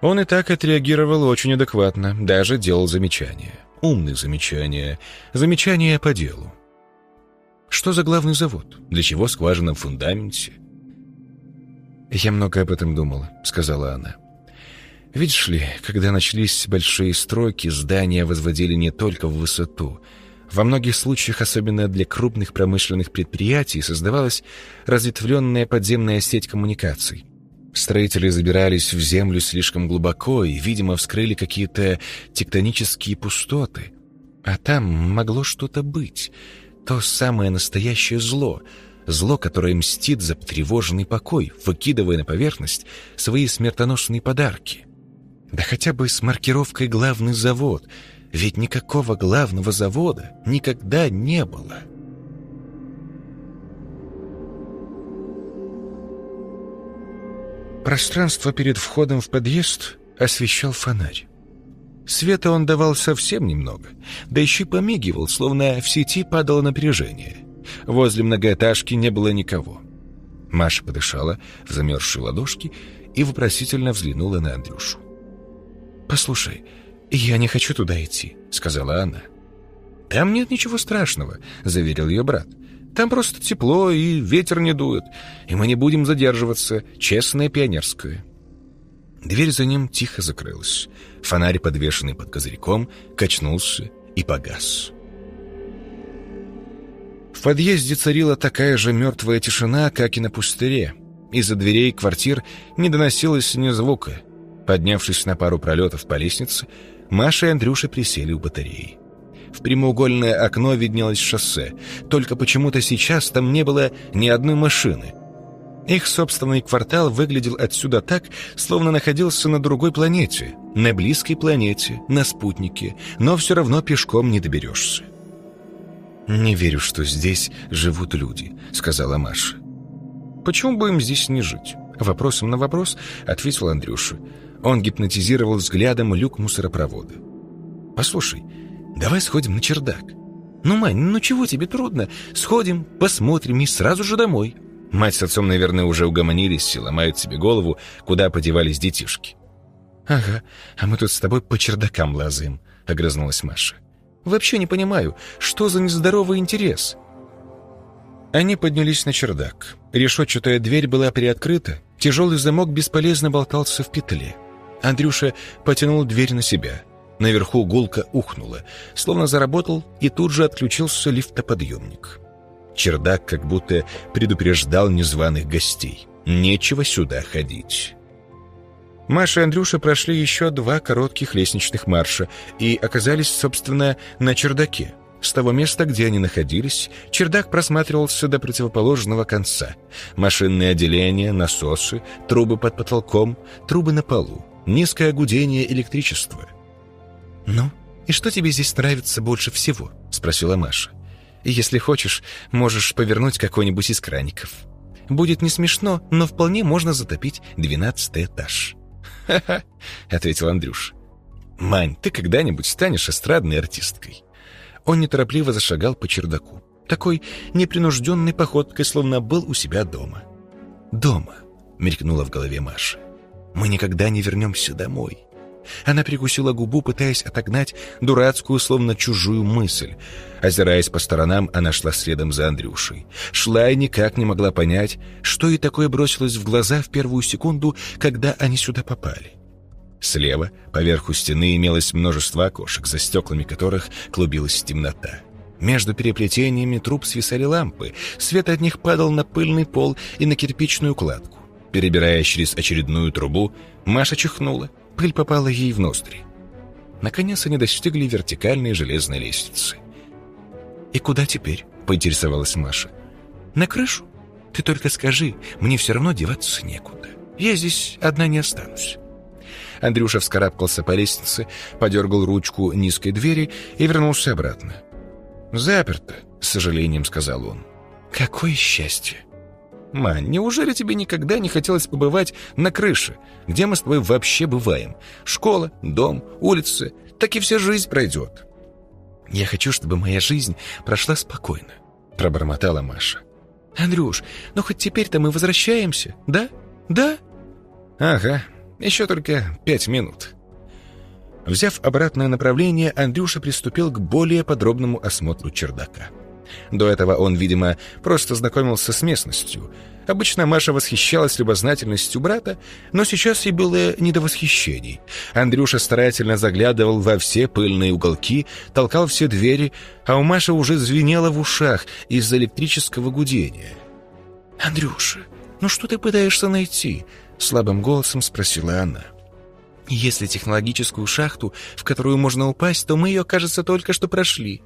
Он и так отреагировал очень адекватно, даже делал замечания. Умные замечания. Замечания по делу. Что за главный завод? Для чего скважина в фундаменте? «Я много об этом думала», — сказала она. Видишь ли, когда начались большие стройки, здания возводили не только в высоту. Во многих случаях, особенно для крупных промышленных предприятий, создавалась разветвленная подземная сеть коммуникаций. Строители забирались в землю слишком глубоко и, видимо, вскрыли какие-то тектонические пустоты. А там могло что-то быть. То самое настоящее зло. Зло, которое мстит за потревоженный покой, выкидывая на поверхность свои смертоносные подарки. Да хотя бы с маркировкой «Главный завод», ведь никакого главного завода никогда не было. Пространство перед входом в подъезд освещал фонарь. Света он давал совсем немного, да еще помигивал, словно в сети падало напряжение. Возле многоэтажки не было никого. Маша подышала в замерзшие ладошки и вопросительно взглянула на Андрюшу. «Послушай, я не хочу туда идти», — сказала она. «Там нет ничего страшного», — заверил ее брат. «Там просто тепло и ветер не дует, и мы не будем задерживаться. Честное пионерское». Дверь за ним тихо закрылась. Фонарь, подвешенный под козырьком, качнулся и погас. В подъезде царила такая же мертвая тишина, как и на пустыре. Из-за дверей квартир не доносилось ни звука. Поднявшись на пару пролетов по лестнице, Маша и Андрюша присели у батареи. В прямоугольное окно виднелось шоссе, только почему-то сейчас там не было ни одной машины. Их собственный квартал выглядел отсюда так, словно находился на другой планете, на близкой планете, на спутнике, но все равно пешком не доберешься. «Не верю, что здесь живут люди», — сказала Маша. «Почему бы им здесь не жить?» Вопросом на вопрос ответил Андрюша. Он гипнотизировал взглядом люк мусоропровода. «Послушай, давай сходим на чердак». «Ну, Мань, ну чего тебе трудно? Сходим, посмотрим и сразу же домой». Мать с отцом, наверное, уже угомонились и ломают себе голову, куда подевались детишки. «Ага, а мы тут с тобой по чердакам лазаем», — огрызнулась Маша. «Вообще не понимаю, что за нездоровый интерес?» Они поднялись на чердак. Решетчатая дверь была приоткрыта, тяжелый замок бесполезно болтался в петле. Андрюша потянул дверь на себя. Наверху гулко ухнуло, словно заработал, и тут же отключился лифтоподъемник. Чердак как будто предупреждал незваных гостей. Нечего сюда ходить. Маша и Андрюша прошли еще два коротких лестничных марша и оказались, собственно, на чердаке. С того места, где они находились, чердак просматривался до противоположного конца. Машинное отделение, насосы, трубы под потолком, трубы на полу низкое гудение электричества. «Ну, и что тебе здесь нравится больше всего?» — спросила Маша. «Если хочешь, можешь повернуть какой-нибудь из краников. Будет не смешно, но вполне можно затопить двенадцатый этаж». Ответил Андрюш. «Мань, ты когда-нибудь станешь эстрадной артисткой?» Он неторопливо зашагал по чердаку. Такой непринужденной походкой, словно был у себя дома. «Дома», — мелькнула в голове Маша. Мы никогда не вернемся домой. Она прикусила губу, пытаясь отогнать дурацкую, словно чужую мысль. Озираясь по сторонам, она шла следом за Андрюшей. Шла и никак не могла понять, что ей такое бросилось в глаза в первую секунду, когда они сюда попали. Слева, поверху стены, имелось множество окошек, за стеклами которых клубилась темнота. Между переплетениями труб свисали лампы, свет от них падал на пыльный пол и на кирпичную кладку. Перебирая через очередную трубу, Маша чихнула. Пыль попала ей в ноздри. Наконец они достигли вертикальной железной лестницы. «И куда теперь?» — поинтересовалась Маша. «На крышу? Ты только скажи, мне все равно деваться некуда. Я здесь одна не останусь». Андрюша вскарабкался по лестнице, подергал ручку низкой двери и вернулся обратно. «Заперто», — с сожалением сказал он. «Какое счастье!» «Мань, неужели тебе никогда не хотелось побывать на крыше, где мы с тобой вообще бываем? Школа, дом, улицы, так и вся жизнь пройдет». «Я хочу, чтобы моя жизнь прошла спокойно», — пробормотала Маша. «Андрюш, ну хоть теперь-то мы возвращаемся, да? Да?» «Ага, еще только пять минут». Взяв обратное направление, Андрюша приступил к более подробному осмотру чердака. До этого он, видимо, просто знакомился с местностью. Обычно Маша восхищалась любознательностью брата, но сейчас ей было не до восхищений. Андрюша старательно заглядывал во все пыльные уголки, толкал все двери, а у Маши уже звенело в ушах из-за электрического гудения. «Андрюша, ну что ты пытаешься найти?» — слабым голосом спросила она. «Если технологическую шахту, в которую можно упасть, то мы ее, кажется, только что прошли».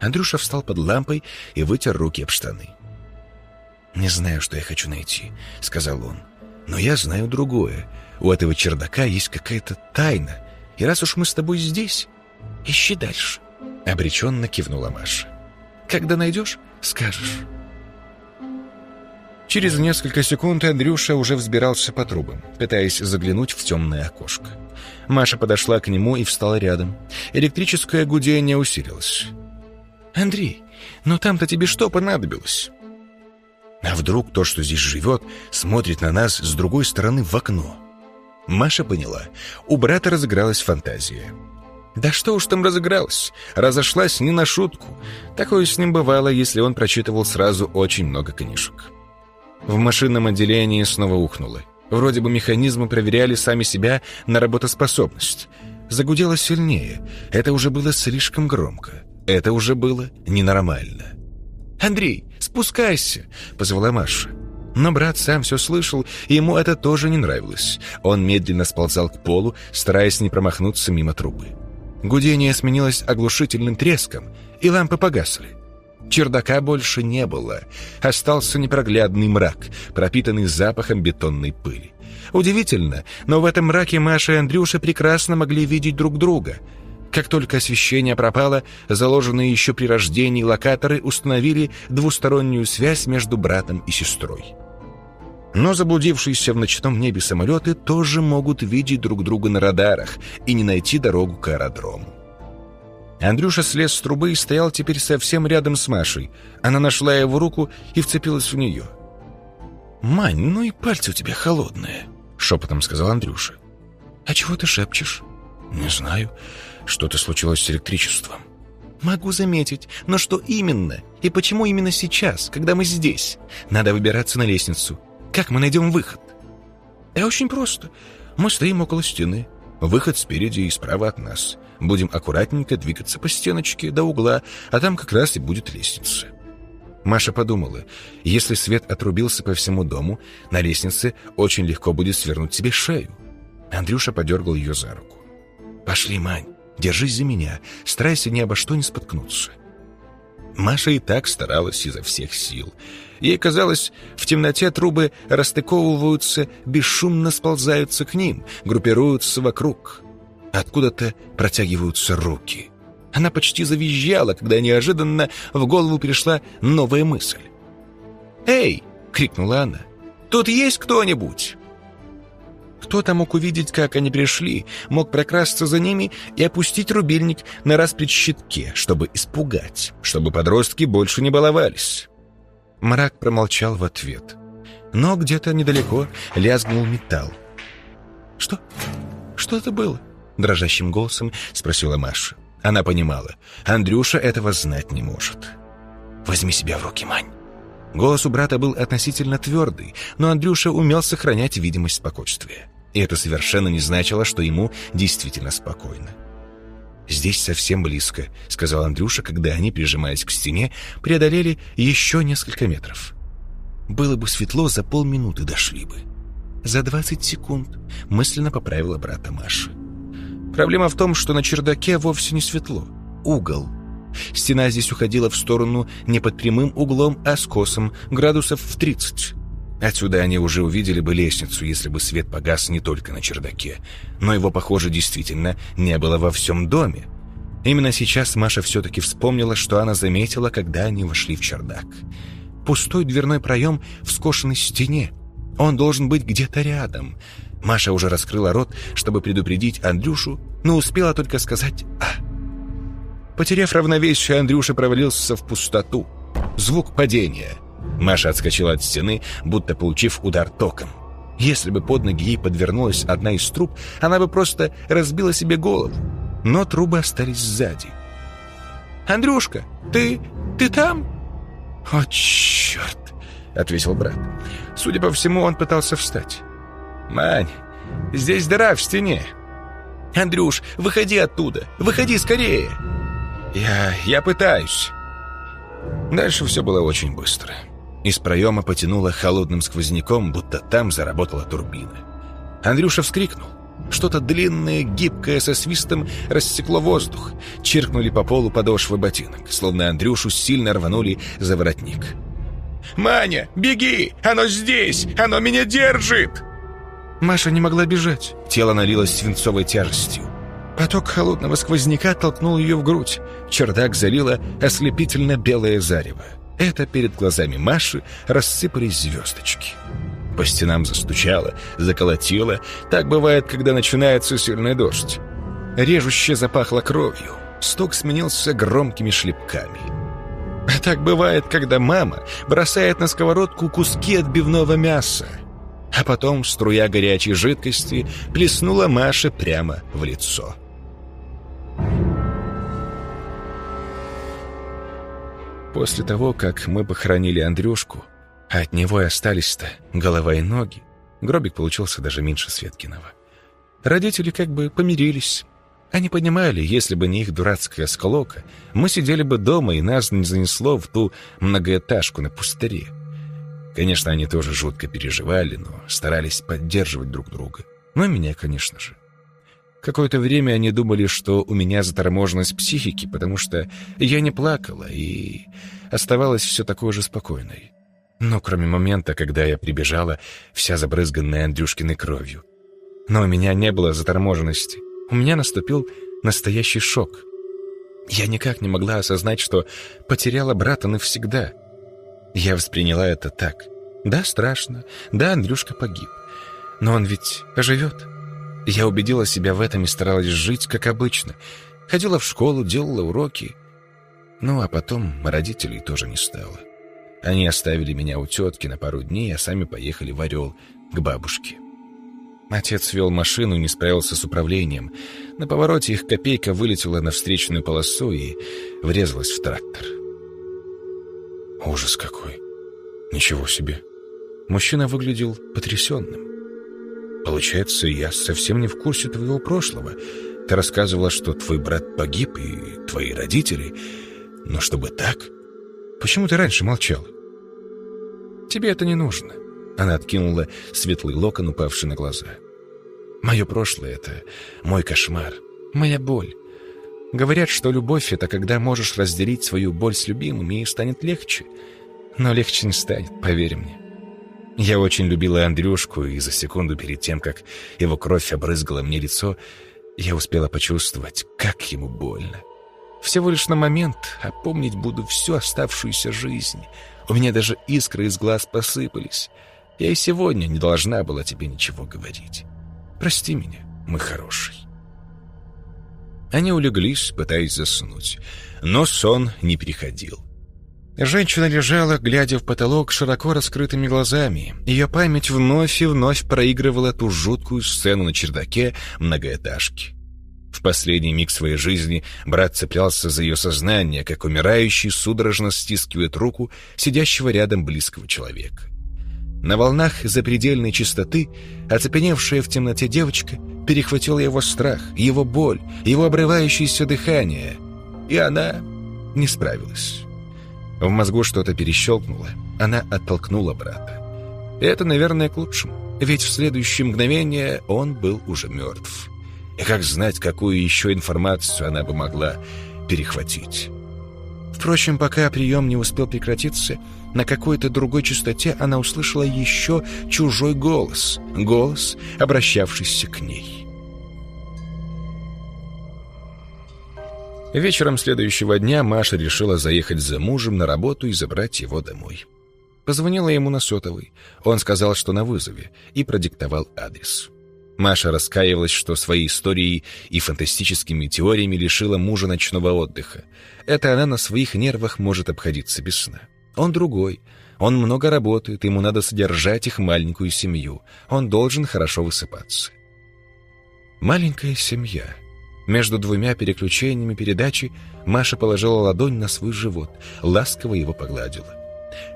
Андрюша встал под лампой и вытер руки об штаны. «Не знаю, что я хочу найти», — сказал он. «Но я знаю другое. У этого чердака есть какая-то тайна. И раз уж мы с тобой здесь, ищи дальше». Обреченно кивнула Маша. «Когда найдешь, скажешь». Через несколько секунд Андрюша уже взбирался по трубам, пытаясь заглянуть в темное окошко. Маша подошла к нему и встала рядом. Электрическое гудение усилилось. «Андрей, но там-то тебе что понадобилось?» А вдруг то, что здесь живет, смотрит на нас с другой стороны в окно? Маша поняла. У брата разыгралась фантазия. Да что уж там разыгралась. Разошлась не на шутку. Такое с ним бывало, если он прочитывал сразу очень много книжек. В машинном отделении снова ухнуло. Вроде бы механизмы проверяли сами себя на работоспособность. Загудело сильнее. Это уже было слишком громко. Это уже было ненормально. «Андрей, спускайся!» — позвала Маша. Но брат сам все слышал, и ему это тоже не нравилось. Он медленно сползал к полу, стараясь не промахнуться мимо трубы. Гудение сменилось оглушительным треском, и лампы погасли. Чердака больше не было. Остался непроглядный мрак, пропитанный запахом бетонной пыли. Удивительно, но в этом мраке Маша и Андрюша прекрасно могли видеть друг друга. Как только освещение пропало, заложенные еще при рождении локаторы установили двустороннюю связь между братом и сестрой. Но заблудившиеся в ночном небе самолеты тоже могут видеть друг друга на радарах и не найти дорогу к аэродрому. Андрюша слез с трубы и стоял теперь совсем рядом с Машей. Она нашла его руку и вцепилась в нее. «Мань, ну и пальцы у тебя холодные», — шепотом сказал Андрюша. «А чего ты шепчешь?» «Не знаю. Что-то случилось с электричеством». «Могу заметить. Но что именно? И почему именно сейчас, когда мы здесь? Надо выбираться на лестницу. Как мы найдем выход?» «А очень просто. Мы стоим около стены. Выход спереди и справа от нас. Будем аккуратненько двигаться по стеночке до угла, а там как раз и будет лестница». Маша подумала, если свет отрубился по всему дому, на лестнице очень легко будет свернуть себе шею. Андрюша подергал ее за руку. «Пошли, Мань, держись за меня, старайся ни обо что не споткнуться». Маша и так старалась изо всех сил. Ей казалось, в темноте трубы расстыковываются, бесшумно сползаются к ним, группируются вокруг. Откуда-то протягиваются руки. Она почти завизжала, когда неожиданно в голову пришла новая мысль. «Эй!» — крикнула она. «Тут есть кто-нибудь?» Кто-то мог увидеть, как они пришли, мог прокрасться за ними и опустить рубильник на распред щитке, чтобы испугать, чтобы подростки больше не баловались. Мрак промолчал в ответ. Но где-то недалеко лязгнул металл. «Что? Что это было?» Дрожащим голосом спросила Маша. Она понимала, Андрюша этого знать не может. «Возьми себя в руки, Мань». Голос у брата был относительно твердый, но Андрюша умел сохранять видимость спокойствия. И это совершенно не значило, что ему действительно спокойно. «Здесь совсем близко», — сказал Андрюша, когда они, прижимаясь к стене, преодолели еще несколько метров. «Было бы светло, за полминуты дошли бы». «За двадцать секунд», — мысленно поправила брата Маша. Проблема в том, что на чердаке вовсе не светло. Угол. Стена здесь уходила в сторону не под прямым углом, а с косом, градусов в 30. Отсюда они уже увидели бы лестницу, если бы свет погас не только на чердаке. Но его, похоже, действительно не было во всем доме. Именно сейчас Маша все-таки вспомнила, что она заметила, когда они вошли в чердак. Пустой дверной проем в скошенной стене. Он должен быть где-то рядом. Маша уже раскрыла рот, чтобы предупредить Андрюшу, но успела только сказать «а». Потеряв равновесие, Андрюша провалился в пустоту. Звук падения. Маша отскочила от стены, будто получив удар током. Если бы под ноги ей подвернулась одна из труб, она бы просто разбила себе голову. Но трубы остались сзади. «Андрюшка, ты... ты там?» «О, черт!» — ответил брат. Судя по всему, он пытался встать. «Мань, здесь дыра в стене!» «Андрюш, выходи оттуда! Выходи скорее!» «Я... я пытаюсь!» Дальше все было очень быстро. Из проема потянуло холодным сквозняком, будто там заработала турбина. Андрюша вскрикнул. Что-то длинное, гибкое, со свистом рассекло воздух. Чиркнули по полу подошвы ботинок, словно Андрюшу сильно рванули за воротник. «Маня, беги! Оно здесь! Оно меня держит!» Маша не могла бежать. Тело налилось свинцовой тяжестью. Поток холодного сквозняка толкнул ее в грудь. Чердак залило ослепительно белое зарево. Это перед глазами Маши рассыпались звездочки. По стенам застучало, заколотило. Так бывает, когда начинается сильный дождь. Режуще запахло кровью. Стук сменился громкими шлепками. А так бывает, когда мама бросает на сковородку куски отбивного мяса. А потом струя горячей жидкости плеснула Маше прямо в лицо. После того, как мы похоронили Андрюшку, а от него и остались-то голова и ноги, гробик получился даже меньше Светкиного. Родители как бы помирились. Они понимали, если бы не их дурацкая склока, мы сидели бы дома, и нас не занесло в ту многоэтажку на пустыре. Конечно, они тоже жутко переживали, но старались поддерживать друг друга. Ну и меня, конечно же. Какое-то время они думали, что у меня заторможенность психики, потому что я не плакала и оставалась все такой же спокойной. Но кроме момента, когда я прибежала, вся забрызганная Андрюшкиной кровью. Но у меня не было заторможенности. У меня наступил настоящий шок. Я никак не могла осознать, что потеряла брата навсегда. Я восприняла это так. Да, страшно. Да, Андрюшка погиб. Но он ведь оживет. Я убедила себя в этом и старалась жить, как обычно. Ходила в школу, делала уроки. Ну, а потом родителей тоже не стало. Они оставили меня у тетки на пару дней, а сами поехали в Орел к бабушке. Отец вел машину и не справился с управлением. На повороте их копейка вылетела на встречную полосу и врезалась в трактор. Ужас какой! Ничего себе! Мужчина выглядел потрясенным. Получается, я совсем не в курсе твоего прошлого. Ты рассказывала, что твой брат погиб и твои родители. Но чтобы так... Почему ты раньше молчал? Тебе это не нужно. Она откинула светлый локон, упавший на глаза. Мое прошлое — это мой кошмар, моя боль. Говорят, что любовь — это когда можешь разделить свою боль с любимым, и станет легче. Но легче не станет, поверь мне. Я очень любила Андрюшку, и за секунду перед тем, как его кровь обрызгала мне лицо, я успела почувствовать, как ему больно. Всего лишь на момент, а помнить буду всю оставшуюся жизнь. У меня даже искры из глаз посыпались. Я и сегодня не должна была тебе ничего говорить. Прости меня, мой хороший. Они улеглись, пытаясь заснуть, но сон не переходил. Женщина лежала, глядя в потолок широко раскрытыми глазами. Ее память вновь и вновь проигрывала ту жуткую сцену на чердаке многоэтажки. В последний миг своей жизни брат цеплялся за ее сознание, как умирающий судорожно стискивает руку сидящего рядом близкого человека. На волнах запредельной чистоты оцепеневшая в темноте девочка перехватила его страх, его боль, его обрывающееся дыхание, и она не справилась. В мозгу что-то перещелкнуло. Она оттолкнула брата. Это, наверное, к лучшему. Ведь в следующее мгновение он был уже мертв. И как знать, какую еще информацию она бы могла перехватить. Впрочем, пока прием не успел прекратиться, на какой-то другой частоте она услышала еще чужой голос. Голос, обращавшийся к ней. Вечером следующего дня Маша решила заехать за мужем на работу и забрать его домой. Позвонила ему на сотовый. Он сказал, что на вызове, и продиктовал адрес. Маша раскаивалась, что своей историей и фантастическими теориями лишила мужа ночного отдыха. Это она на своих нервах может обходиться без сна. Он другой. Он много работает, ему надо содержать их маленькую семью. Он должен хорошо высыпаться. Маленькая семья — между двумя переключениями передачи Маша положила ладонь на свой живот, ласково его погладила.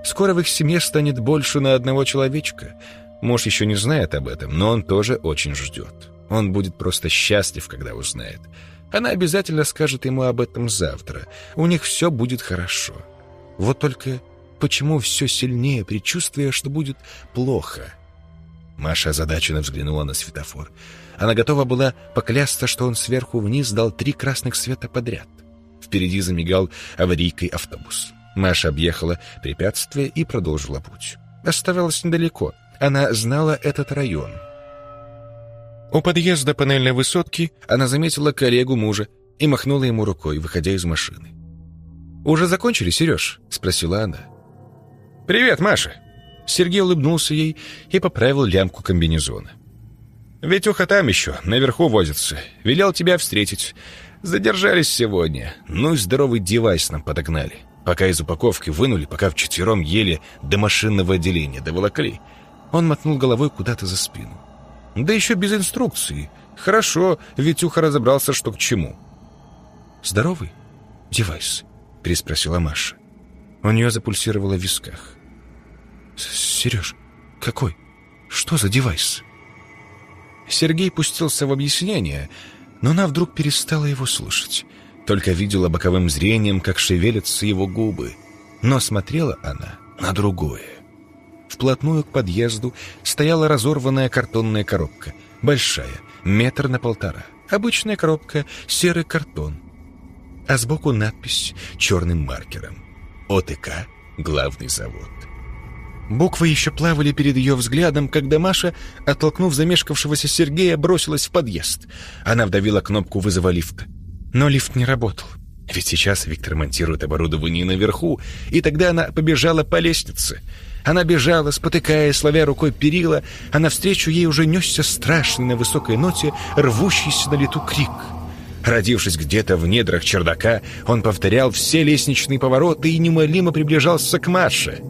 Скоро в их семье станет больше на одного человечка. Муж еще не знает об этом, но он тоже очень ждет. Он будет просто счастлив, когда узнает. Она обязательно скажет ему об этом завтра. У них все будет хорошо. Вот только почему все сильнее предчувствие, что будет плохо? Маша озадаченно взглянула на светофор. Она готова была поклясться, что он сверху вниз дал три красных света подряд. Впереди замигал аварийкой автобус. Маша объехала препятствие и продолжила путь. Оставалось недалеко. Она знала этот район. У подъезда панельной высотки она заметила коллегу мужа и махнула ему рукой, выходя из машины. «Уже закончили, Сереж?» — спросила она. «Привет, Маша!» Сергей улыбнулся ей и поправил лямку комбинезона. Витюха там еще, наверху возится. Велел тебя встретить. Задержались сегодня. Ну и здоровый девайс нам подогнали. Пока из упаковки вынули, пока вчетвером ели до машинного отделения доволокли. Он мотнул головой куда-то за спину. Да еще без инструкции. Хорошо, Витюха разобрался, что к чему. «Здоровый девайс?» — переспросила Маша. У нее запульсировало в висках. «Сереж, какой? Что за девайс?» Сергей пустился в объяснение, Но она вдруг перестала его слушать. Только видела боковым зрением, как шевелятся его губы. Но смотрела она на другое. Вплотную к подъезду стояла разорванная картонная коробка. Большая, метр на полтора. Обычная коробка, серый картон. А сбоку надпись черным маркером. ОТК «Главный завод». Буквы еще плавали перед ее взглядом, когда Маша, оттолкнув замешкавшегося Сергея, бросилась в подъезд. Она вдавила кнопку вызова лифта. Но лифт не работал. Ведь сейчас Виктор монтирует оборудование наверху, и тогда она побежала по лестнице. Она бежала, спотыкаясь, славя рукой перила, а навстречу ей уже несся страшный на высокой ноте рвущийся на лету крик. Родившись где-то в недрах чердака, он повторял все лестничные повороты и немолимо приближался к Маше —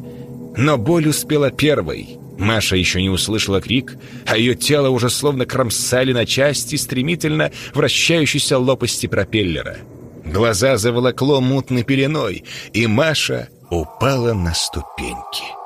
но боль успела первой. Маша еще не услышала крик, а ее тело уже словно кромсали на части стремительно вращающейся лопасти пропеллера. Глаза заволокло мутной пеленой, и Маша упала на ступеньки.